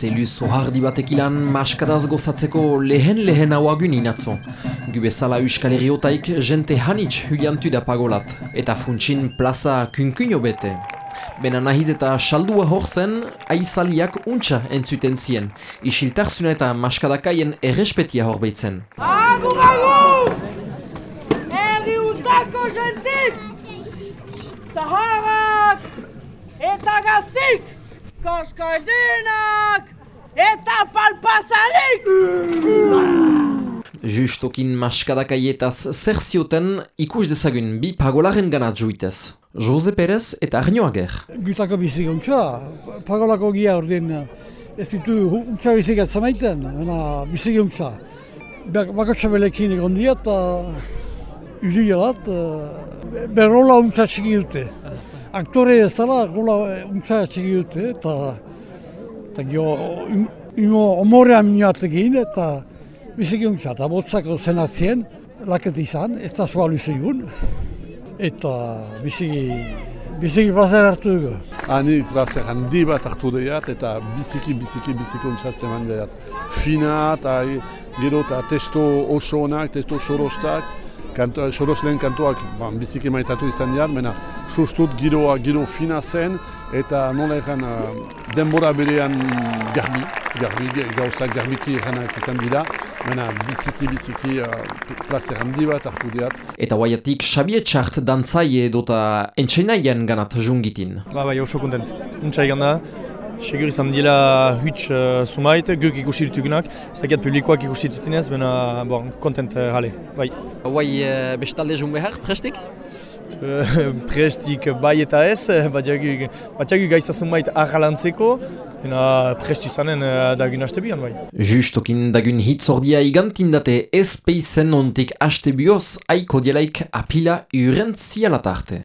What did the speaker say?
Zelu zohardi batek ilan maskadaz gozatzeko lehen lehen hau agun inatzo. Gubezala Euskal Herriotaik jente hanitz huliantu da pagolat, eta funtsin plaza kunkuño bete. Bena nahiz eta saldua horzen, aizaliak untxa entzuten zien, isiltarzuna eta maskadakaien errespetia horbeitzen. Agur, agur! Herri ustako jentik! Zaharrak! Eta gaztik! Koskoidunak! Eta palpazalik! Justokin maskadakaietaz zer zioten ikus dezagun bi pagolaren gana juitez. Jose Perez eta Arnoager. Gutako bizik untsa, pagolako gia ordin ez ditu untsa bizik atzamaiten, ena bizik untsa. Bakotxa belekin egon diat, eta uli bat, berrola untsa txiki dute. Aktore ez dela, gola untsa txiki dute, eta eta gio, imo omorea minuatekin, eta bizik untsa, eta botzako zenatzien, laket izan, ez da zua luzegun eta biziki, biziki plazer hartu dugu. Hani plazer handi bat hartu dut eta biziki, biziki, biziki ontsatzen eman dut. Fina eta gero eta testo oso onak, testo sorostak, kanto, soros lehen kantoak ba, biziki maitatu izan dut, mena sustut giroa giro fina zen eta nola egan denbora berean garbi, garbi, gauza garbiki eganak izan dira. Mena biziki biziki uh, plazer handi bat hartu diat. Eta guaiatik Xabiet Txart dantzaie edota entxeinaien ganat jungitin. Ba, bai, oso kontent. Untsa egan da. Segur izan dila huts uh, sumait, guk ikusi ditugunak. Ez dakiat publikoak ikusi dutinez, bena bon, kontent uh, hale, bai. Guai uh, bestalde jun behar, prestik? prestik bai eta ez, bat jagu gaisa sumait ahalantzeko, Ena presti zanen uh, dagun haste bian bai. Justokin dagun hitzordia igantindate ez peizen ontik haste bioz aiko dielaik apila urentzialatarte.